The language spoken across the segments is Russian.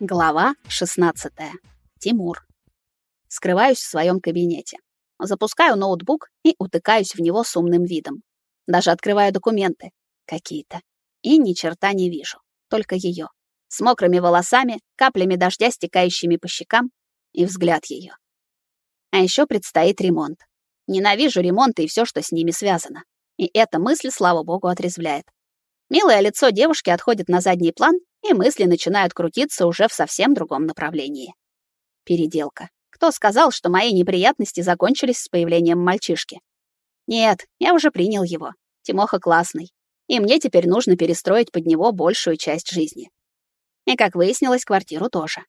Глава 16. Тимур. Скрываюсь в своем кабинете. Запускаю ноутбук и утыкаюсь в него с умным видом. Даже открываю документы какие-то. И ни черта не вижу. Только ее. С мокрыми волосами, каплями дождя, стекающими по щекам, и взгляд ее. А еще предстоит ремонт. Ненавижу ремонты и все, что с ними связано. И эта мысль, слава богу, отрезвляет. Милое лицо девушки отходит на задний план, и мысли начинают крутиться уже в совсем другом направлении. Переделка. Кто сказал, что мои неприятности закончились с появлением мальчишки? Нет, я уже принял его. Тимоха классный. И мне теперь нужно перестроить под него большую часть жизни. И, как выяснилось, квартиру тоже.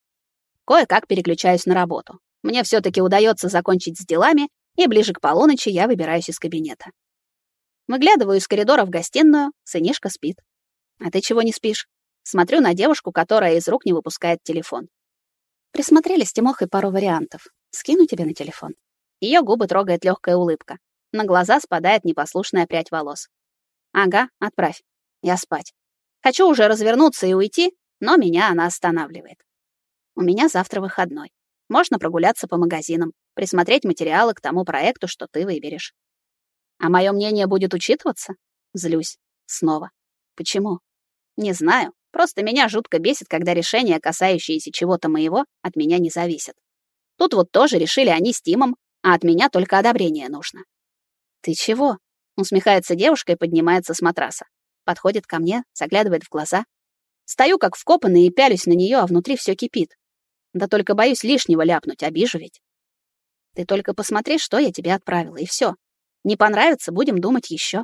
Кое-как переключаюсь на работу. Мне все таки удается закончить с делами, и ближе к полуночи я выбираюсь из кабинета. Выглядываю из коридора в гостиную, сынишка спит. А ты чего не спишь? Смотрю на девушку, которая из рук не выпускает телефон. Присмотрели с Тимохой пару вариантов. Скину тебе на телефон. Ее губы трогает легкая улыбка. На глаза спадает непослушная прядь волос. Ага, отправь. Я спать. Хочу уже развернуться и уйти, но меня она останавливает. У меня завтра выходной. Можно прогуляться по магазинам, присмотреть материалы к тому проекту, что ты выберешь. А мое мнение будет учитываться? Злюсь. Снова. Почему? Не знаю. Просто меня жутко бесит, когда решения, касающиеся чего-то моего, от меня не зависят. Тут вот тоже решили они с Тимом, а от меня только одобрение нужно. «Ты чего?» — усмехается девушка и поднимается с матраса. Подходит ко мне, заглядывает в глаза. Стою как вкопанный и пялюсь на нее, а внутри все кипит. Да только боюсь лишнего ляпнуть, обижу ведь. Ты только посмотри, что я тебе отправила, и все. Не понравится, будем думать еще.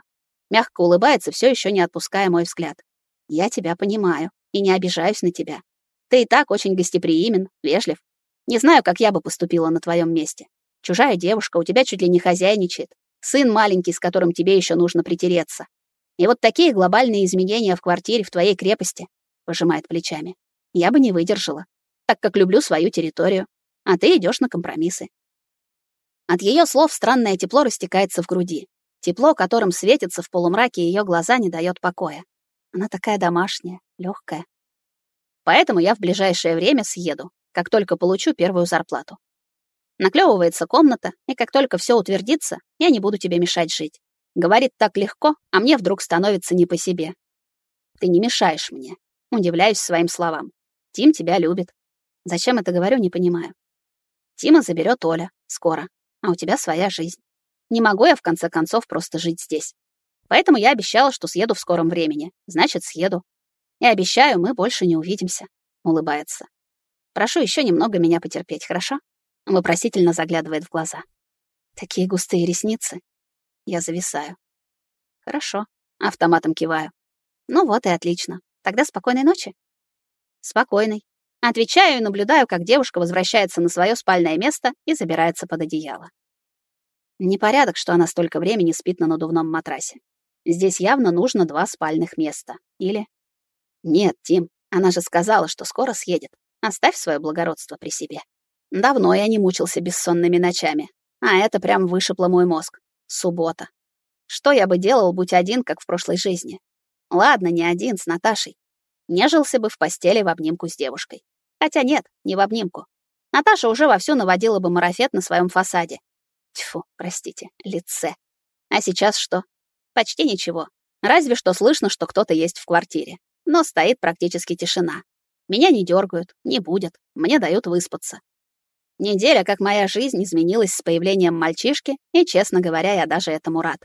Мягко улыбается, все еще не отпуская мой взгляд. Я тебя понимаю и не обижаюсь на тебя. Ты и так очень гостеприимен, вежлив. Не знаю, как я бы поступила на твоем месте. Чужая девушка, у тебя чуть ли не хозяйничает. Сын маленький, с которым тебе еще нужно притереться. И вот такие глобальные изменения в квартире в твоей крепости, пожимает плечами. Я бы не выдержала, так как люблю свою территорию, а ты идешь на компромиссы. От ее слов странное тепло растекается в груди. Тепло, которым светится в полумраке ее глаза, не дает покоя. Она такая домашняя, легкая. Поэтому я в ближайшее время съеду, как только получу первую зарплату. Наклевывается комната, и как только все утвердится, я не буду тебе мешать жить. Говорит так легко, а мне вдруг становится не по себе. Ты не мешаешь мне. Удивляюсь своим словам. Тим тебя любит. Зачем это говорю, не понимаю. Тима заберет Оля. Скоро. А у тебя своя жизнь. Не могу я, в конце концов, просто жить здесь. Поэтому я обещала, что съеду в скором времени. Значит, съеду. И обещаю, мы больше не увидимся. Улыбается. Прошу еще немного меня потерпеть, хорошо? Вопросительно заглядывает в глаза. Такие густые ресницы. Я зависаю. Хорошо. Автоматом киваю. Ну вот и отлично. Тогда спокойной ночи. Спокойной. Отвечаю и наблюдаю, как девушка возвращается на свое спальное место и забирается под одеяло. Непорядок, что она столько времени спит на надувном матрасе. Здесь явно нужно два спальных места. Или... Нет, Тим, она же сказала, что скоро съедет. Оставь свое благородство при себе. Давно я не мучился бессонными ночами. А это прям вышибло мой мозг. Суббота. Что я бы делал, будь один, как в прошлой жизни? Ладно, не один, с Наташей. Нежился бы в постели в обнимку с девушкой. Хотя нет, не в обнимку. Наташа уже вовсю наводила бы марафет на своем фасаде. Тьфу, простите, лице. А сейчас что? Почти ничего. Разве что слышно, что кто-то есть в квартире. Но стоит практически тишина. Меня не дергают, не будет. Мне дают выспаться. Неделя, как моя жизнь, изменилась с появлением мальчишки, и, честно говоря, я даже этому рад.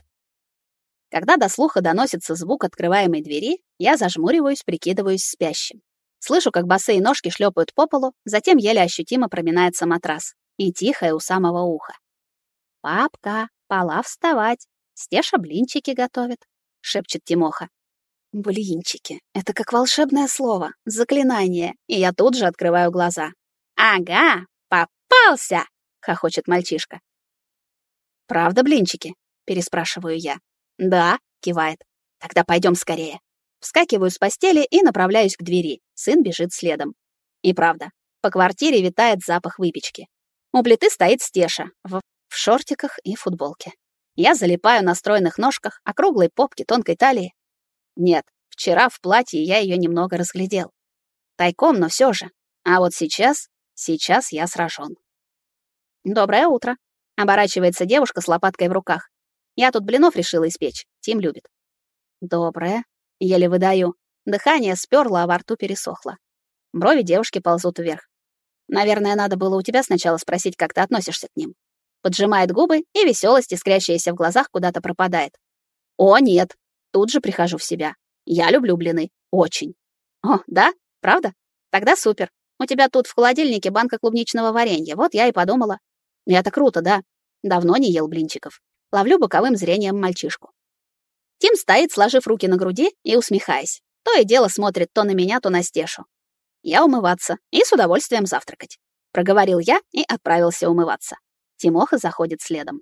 Когда до слуха доносится звук открываемой двери, я зажмуриваюсь, прикидываюсь спящим. Слышу, как босые ножки шлепают по полу, затем еле ощутимо проминается матрас. И тихое у самого уха. «Папка, пора вставать!» Стеша блинчики готовит, шепчет Тимоха. Блинчики. Это как волшебное слово, заклинание, и я тут же открываю глаза. Ага, попался, хохочет мальчишка. Правда блинчики? переспрашиваю я. Да, кивает. Тогда пойдем скорее. Вскакиваю с постели и направляюсь к двери. Сын бежит следом. И правда, по квартире витает запах выпечки. У плиты стоит Стеша в, в шортиках и футболке. Я залипаю на стройных ножках, округлой попке, тонкой талии. Нет, вчера в платье я ее немного разглядел. Тайком, но все же. А вот сейчас, сейчас я сражен. Доброе утро. Оборачивается девушка с лопаткой в руках. Я тут блинов решила испечь. Тим любит. Доброе. Еле выдаю. Дыхание сперло, а во рту пересохло. Брови девушки ползут вверх. Наверное, надо было у тебя сначала спросить, как ты относишься к ним. Поджимает губы, и веселость, искрящаяся в глазах, куда-то пропадает. О, нет. Тут же прихожу в себя. Я люблю блины. Очень. О, да? Правда? Тогда супер. У тебя тут в холодильнике банка клубничного варенья. Вот я и подумала. Это круто, да? Давно не ел блинчиков. Ловлю боковым зрением мальчишку. Тим стоит, сложив руки на груди и усмехаясь. То и дело смотрит то на меня, то на Стешу. Я умываться и с удовольствием завтракать. Проговорил я и отправился умываться. Тимоха заходит следом.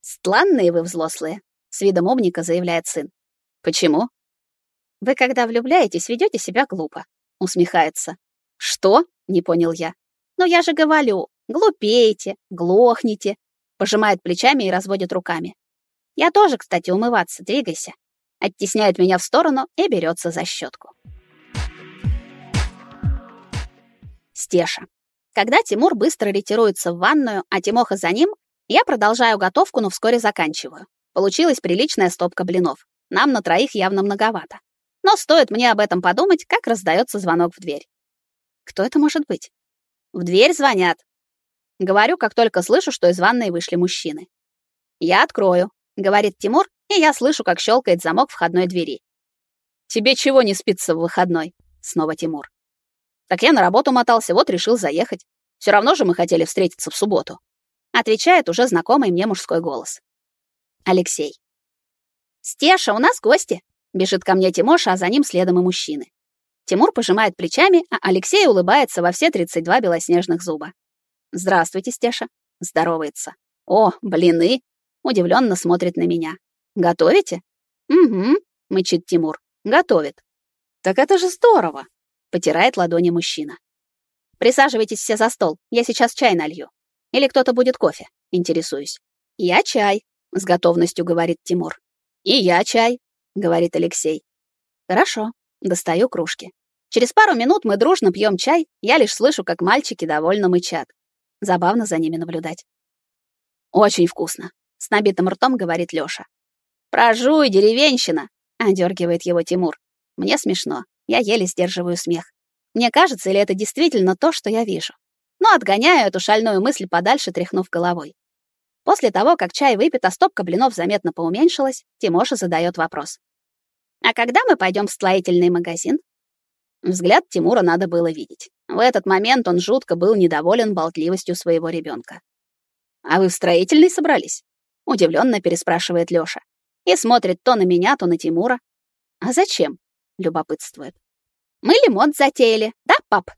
«Странные вы взрослые», — с видом умника заявляет сын. «Почему?» «Вы, когда влюбляетесь, ведете себя глупо», — усмехается. «Что?» — не понял я. «Ну я же говорю, глупеете, глохнете», — пожимает плечами и разводит руками. «Я тоже, кстати, умываться, двигайся». Оттесняет меня в сторону и берется за щетку. Стеша. Когда Тимур быстро ретируется в ванную, а Тимоха за ним, я продолжаю готовку, но вскоре заканчиваю. Получилась приличная стопка блинов. Нам на троих явно многовато. Но стоит мне об этом подумать, как раздается звонок в дверь. Кто это может быть? В дверь звонят. Говорю, как только слышу, что из ванной вышли мужчины. Я открою, говорит Тимур, и я слышу, как щелкает замок входной двери. Тебе чего не спится в выходной? Снова Тимур. Так я на работу мотался, вот решил заехать. Все равно же мы хотели встретиться в субботу. Отвечает уже знакомый мне мужской голос. Алексей. «Стеша, у нас гости!» Бежит ко мне Тимоша, а за ним следом и мужчины. Тимур пожимает плечами, а Алексей улыбается во все 32 белоснежных зуба. «Здравствуйте, Стеша!» Здоровается. «О, блины!» Удивленно смотрит на меня. «Готовите?» «Угу», — мычит Тимур. «Готовит». «Так это же здорово!» Потирает ладони мужчина. Присаживайтесь все за стол, я сейчас чай налью. Или кто-то будет кофе, интересуюсь. Я чай, с готовностью говорит Тимур. И я чай, говорит Алексей. Хорошо, достаю кружки. Через пару минут мы дружно пьем чай, я лишь слышу, как мальчики довольно мычат. Забавно за ними наблюдать. Очень вкусно, с набитым ртом говорит Лёша. Прожуй, деревенщина, одергивает его Тимур. Мне смешно. Я еле сдерживаю смех. Мне кажется, или это действительно то, что я вижу. Но отгоняю эту шальную мысль подальше, тряхнув головой. После того, как чай выпит, а стопка блинов заметно поуменьшилась, Тимоша задает вопрос. «А когда мы пойдем в строительный магазин?» Взгляд Тимура надо было видеть. В этот момент он жутко был недоволен болтливостью своего ребенка. «А вы в строительный собрались?» — удивленно переспрашивает Лёша. И смотрит то на меня, то на Тимура. «А зачем?» Любопытствует. Мы лимон затеяли, да, пап?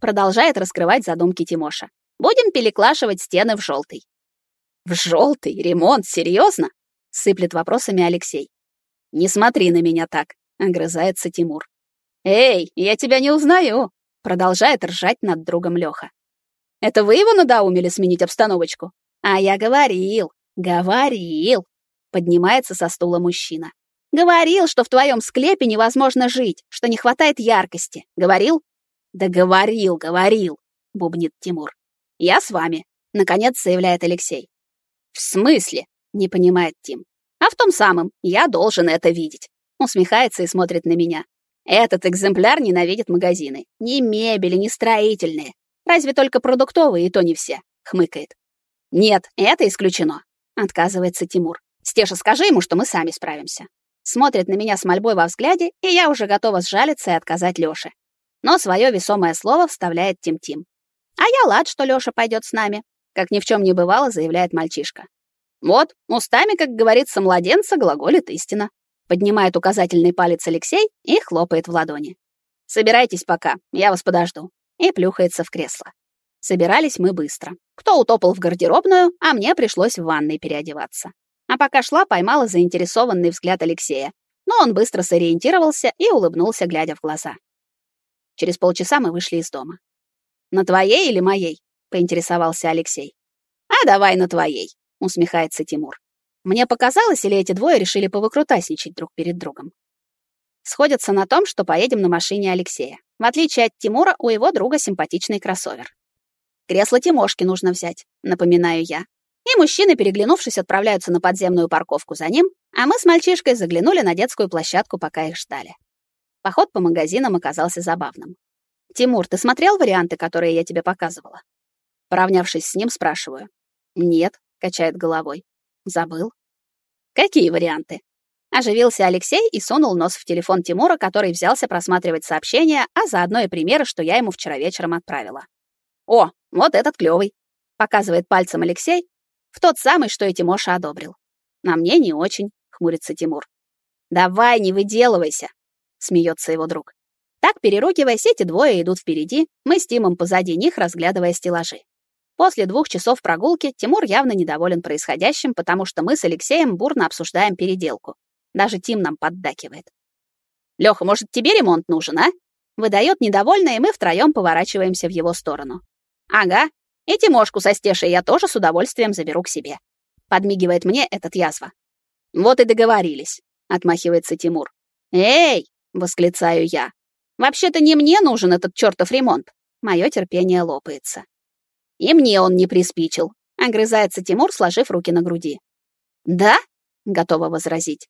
Продолжает раскрывать задумки Тимоша. Будем переклашивать стены в желтый. В желтый ремонт, серьезно? Сыплет вопросами Алексей. Не смотри на меня так, огрызается Тимур. Эй, я тебя не узнаю, продолжает ржать над другом Лёха. Это вы его надоумили сменить обстановочку? А я говорил, говорил. Поднимается со стула мужчина. Говорил, что в твоем склепе невозможно жить, что не хватает яркости. Говорил? Да говорил, говорил, бубнит Тимур. Я с вами, наконец заявляет Алексей. В смысле? Не понимает Тим. А в том самом, я должен это видеть. Усмехается и смотрит на меня. Этот экземпляр ненавидит магазины. Ни мебели, ни строительные. Разве только продуктовые, и то не все. Хмыкает. Нет, это исключено. Отказывается Тимур. Стеша, скажи ему, что мы сами справимся. Смотрит на меня с мольбой во взгляде, и я уже готова сжалиться и отказать Лёше. Но свое весомое слово вставляет Тим-Тим. А я рад, что Лёша пойдет с нами, как ни в чем не бывало, заявляет мальчишка. Вот, устами, как говорится, младенца глаголит истина. Поднимает указательный палец Алексей и хлопает в ладони. Собирайтесь пока, я вас подожду. И плюхается в кресло. Собирались мы быстро. Кто утопал в гардеробную, а мне пришлось в ванной переодеваться. А пока шла, поймала заинтересованный взгляд Алексея. Но он быстро сориентировался и улыбнулся, глядя в глаза. Через полчаса мы вышли из дома. «На твоей или моей?» — поинтересовался Алексей. «А давай на твоей», — усмехается Тимур. Мне показалось, или эти двое решили повыкрутасничать друг перед другом. Сходятся на том, что поедем на машине Алексея. В отличие от Тимура, у его друга симпатичный кроссовер. Кресло Тимошки нужно взять, напоминаю я. И мужчины, переглянувшись, отправляются на подземную парковку за ним, а мы с мальчишкой заглянули на детскую площадку, пока их ждали. Поход по магазинам оказался забавным. «Тимур, ты смотрел варианты, которые я тебе показывала?» Поравнявшись с ним, спрашиваю. «Нет», — качает головой. «Забыл». «Какие варианты?» Оживился Алексей и сунул нос в телефон Тимура, который взялся просматривать сообщения, а заодно и примеры, что я ему вчера вечером отправила. «О, вот этот клёвый», — показывает пальцем Алексей, в тот самый, что и Тимоша одобрил. «На мне не очень», — хмурится Тимур. «Давай, не выделывайся», — смеется его друг. Так, переругиваясь, эти двое идут впереди, мы с Тимом позади них, разглядывая стеллажи. После двух часов прогулки Тимур явно недоволен происходящим, потому что мы с Алексеем бурно обсуждаем переделку. Даже Тим нам поддакивает. «Лёха, может, тебе ремонт нужен, а?» Выдает недовольно, и мы втроем поворачиваемся в его сторону. «Ага, и Тимошку со Стешей я тоже с удовольствием заберу к себе». Подмигивает мне этот язва. «Вот и договорились», — отмахивается Тимур. «Эй!» — восклицаю я. «Вообще-то не мне нужен этот чертов ремонт». Мое терпение лопается. «И мне он не приспичил», — огрызается Тимур, сложив руки на груди. «Да?» — готова возразить.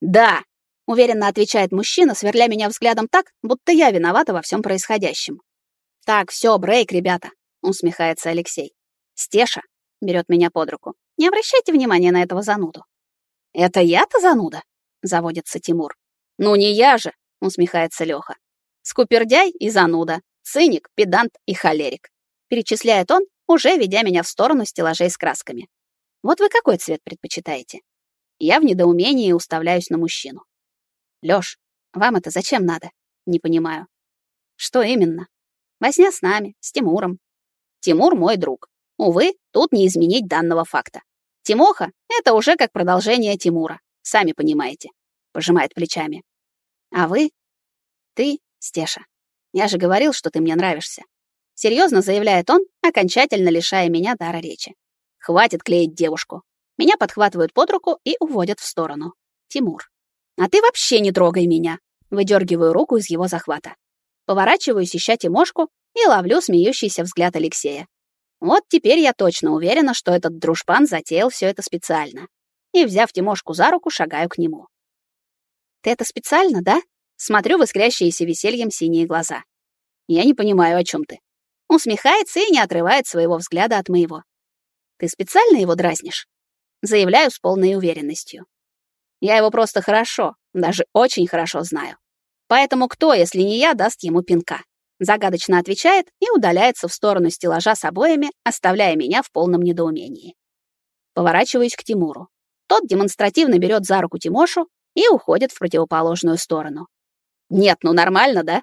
«Да», — уверенно отвечает мужчина, сверля меня взглядом так, будто я виновата во всем происходящем. «Так, все, брейк, ребята», — усмехается Алексей. «Стеша», — берет меня под руку, — «не обращайте внимания на этого зануду». «Это я-то зануда?» — заводится Тимур. «Ну не я же», — усмехается Лёха. «Скупердяй и зануда, циник, педант и холерик», — перечисляет он, уже ведя меня в сторону стеллажей с красками. «Вот вы какой цвет предпочитаете?» Я в недоумении уставляюсь на мужчину. Лёш, вам это зачем надо? Не понимаю. Что именно? Возня с нами, с Тимуром. Тимур мой друг. Увы, тут не изменить данного факта. Тимоха — это уже как продолжение Тимура. Сами понимаете. Пожимает плечами. А вы? Ты, Стеша. Я же говорил, что ты мне нравишься. Серьезно заявляет он, окончательно лишая меня дара речи. Хватит клеить девушку. Меня подхватывают под руку и уводят в сторону. Тимур. «А ты вообще не трогай меня!» Выдергиваю руку из его захвата. Поворачиваюсь, ища Тимошку, и ловлю смеющийся взгляд Алексея. Вот теперь я точно уверена, что этот дружбан затеял все это специально. И, взяв Тимошку за руку, шагаю к нему. «Ты это специально, да?» Смотрю в искрящиеся весельем синие глаза. «Я не понимаю, о чем ты». Усмехается и не отрывает своего взгляда от моего. «Ты специально его дразнишь?» Заявляю с полной уверенностью. Я его просто хорошо, даже очень хорошо знаю. Поэтому кто, если не я, даст ему пинка? Загадочно отвечает и удаляется в сторону стеллажа с обоями, оставляя меня в полном недоумении. Поворачиваюсь к Тимуру. Тот демонстративно берет за руку Тимошу и уходит в противоположную сторону. «Нет, ну нормально, да?»